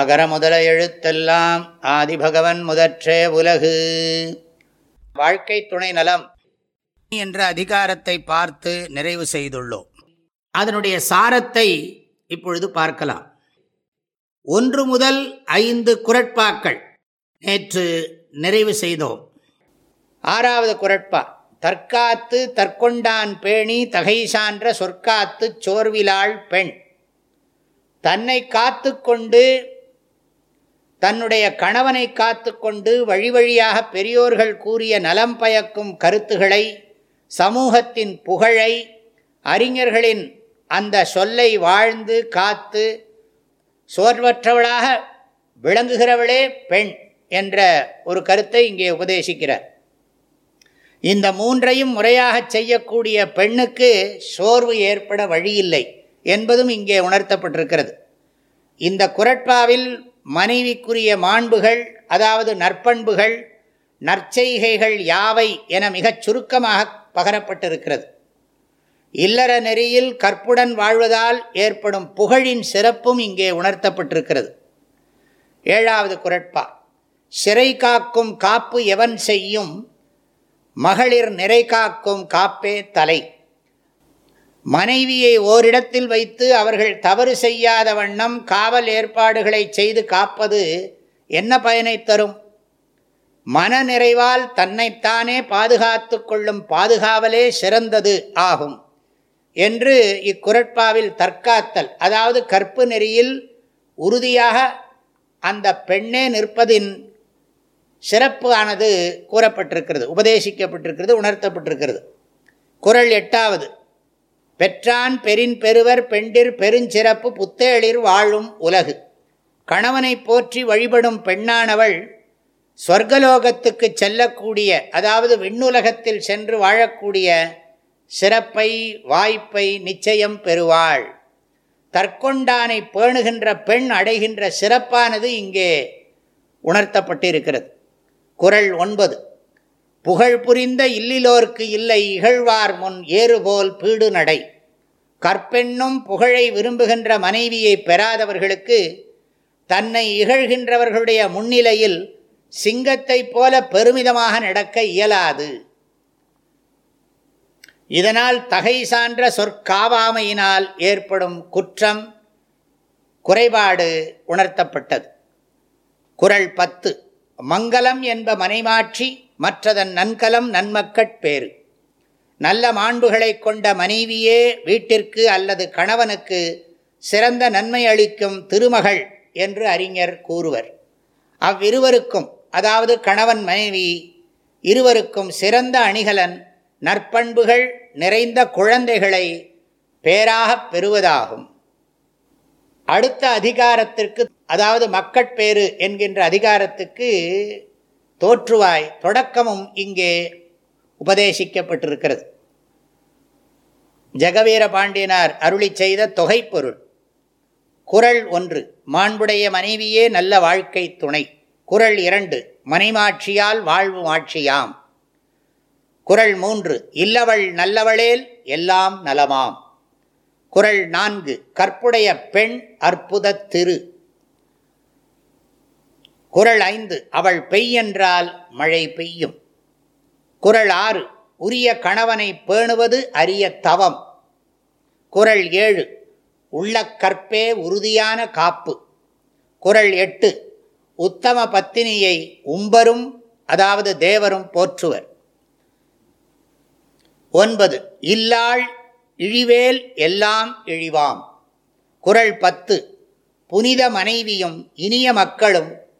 அகர முதல எழுத்தெல்லாம் ஆதிபகவன் முதற்றே உலகு. வாழ்க்கை துணை நலம் என்ற அதிகாரத்தை பார்த்து நிறைவு செய்துள்ளோம். அதனுடைய சாரத்தை இப்பொழுது பார்க்கலாம். ஒன்று முதல் ஐந்து குரட்பாக்கள் நேற்று நிறைவு செய்தோம். ஆறாவது குரட்பா தற்காத்து தற்கொண்டான் பேணி தகை சான்ற சொற்காத்து சோர்விலாள் பெண். தன்னை காத்து கொண்டு தன்னுடைய கணவனை காத்து கொண்டு வழி வழியாக பெரியோர்கள் கூறிய நலம் பயக்கும் கருத்துகளை சமூகத்தின் புகழை அறிஞர்களின் அந்த சொல்லை வாழ்ந்து காத்து சோர்வற்றவளாக விளங்குகிறவளே பெண் என்ற ஒரு கருத்தை இங்கே உபதேசிக்கிறார். இந்த மூன்றையும் முறையாக செய்யக்கூடிய பெண்ணுக்கு சோர்வு ஏற்பட வழியில்லை என்பதும் இங்கே உணர்த்தப்பட்டிருக்கிறது. இந்த குரட்பாவில் மனைவிக்குரிய மாண்புகள் அதாவது நற்பண்புகள் நற்செய்கைகள் யாவை என மிகச் சுருக்கமாக பகரப்பட்டிருக்கிறது. இல்லற நெறியில் கற்புடன் வாழ்வதால் ஏற்படும் புகழின் சிறப்பும் இங்கே உணர்த்தப்பட்டிருக்கிறது. ஏழாவது குரட்பா சிறை காக்கும் காப்பு எவன் செய்யும்? மகளிர் நிறை காக்கும் காப்பே தலை. மனைவியை ஓரிடத்தில் வைத்து அவர்கள் தவறு செய்யாத வண்ணம் காவல் ஏற்பாடுகளை செய்து காப்பது என்ன பயனை தரும்? மன நிறைவால் தன்னைத்தானே பாதுகாத்து கொள்ளும் பாதுகாவலே சிறந்தது ஆகும். என்று இக்குரட்பாவில் தற்காத்தல் அதாவது கற்பு நெறியில் உறுதியாக அந்த பெண்ணே நிற்பதின் சிறப்பு ஆனது கூறப்பட்டிருக்கிறது உபதேசிக்கப்பட்டிருக்கிறது உணர்த்தப்பட்டிருக்கிறது. குரல் எட்டாவது. பெற்றான் பெரின் பெருவர் பெண்டிர் பெருஞ்சிறப்பு புத்தேளிர் வாழும் உலகு. கணவனை போற்றி வழிபடும் பெண்ணானவள் சொர்க்கலோகத்துக்கு செல்லக்கூடிய அதாவது விண்ணுலகத்தில் சென்று வாழக்கூடிய சிறப்பை வாய்ப்பை நிச்சயம் பெறுவாள். தற்கொண்டானை பேணுகின்ற பெண் அடைகின்ற சிறப்பானது இங்கே உணர்த்தப்பட்டிருக்கிறது. குரல் ஒன்பது. புகழ் புரிந்த இல்லிலோர்க்கு இல்லை இகழ்வார் முன் ஏறுபோல் பீடு நடை கற்பெண்ணும் புகழை விரும்புகின்ற மனைவியை பெறாதவர்களுக்கு தன்னை இகழ்கின்றவர்களுடைய முன்னிலையில் சிங்கத்தைப் போல பெருமிதமாக நடக்க இயலாது. இதனால் தகை சான்ற சொற்காவாமையினால் ஏற்படும் குற்றம் குறைபாடு உணர்த்தப்பட்டது. குரல் பத்து மங்கலம் என்ப மனைமாற்றி மற்றதன் நன்கலம் நன்மக்கட்பேறு நல்ல மாண்புகளை கொண்ட மனைவியே வீட்டிற்கு அல்லது கணவனுக்கு சிறந்த நன்மை அளிக்கும் திருமகள் என்று அறிஞர் கூறுவர். அவ்விருவருக்கும் அதாவது கணவன் மனைவி இருவருக்கும் சிறந்த அணிகலன் நற்பண்புகள் நிறைந்த குழந்தைகளை பேராகப் பெறுவதாகும். அடுத்த அதிகாரத்திற்கு அதாவது மக்கட்பேறு என்கின்ற அதிகாரத்துக்கு தோற்றுவாய். தொடக்கமும் இங்கே உபதேசிக்கப்பட்டிருக்கிறது. ஜெகவீர பாண்டியனார் அருளி செய்த தொகைப்பொருள். குரல் ஒன்று மாண்புடைய மனைவியே நல்ல வாழ்க்கை துணை. குரல் இரண்டு மனைமாட்சியால் வாழ்வு ஆட்சியாம் குரல் மூன்று இல்லவள் நல்லவளேல் எல்லாம் நலமாம். குரல் நான்கு கற்புடைய பெண் அற்புத திரு. குரல் ஐந்து அவள் பெய்யென்றால் மழை பெய்யும். குரல் ஆறு உரிய கணவனை பேணுவது அரிய தவம். குரல் ஏழு உள்ள கற்பே உறுதியான காப்பு. குரல் எட்டு உத்தம பத்தினியை உம்பரும் அதாவது தேவரும் போற்றுவர். ஒன்பது இல்லாள் இழிவேல் எல்லாம் இழிவாம். குரல் பத்து புனித மனைவியும் இனிய மக்களும்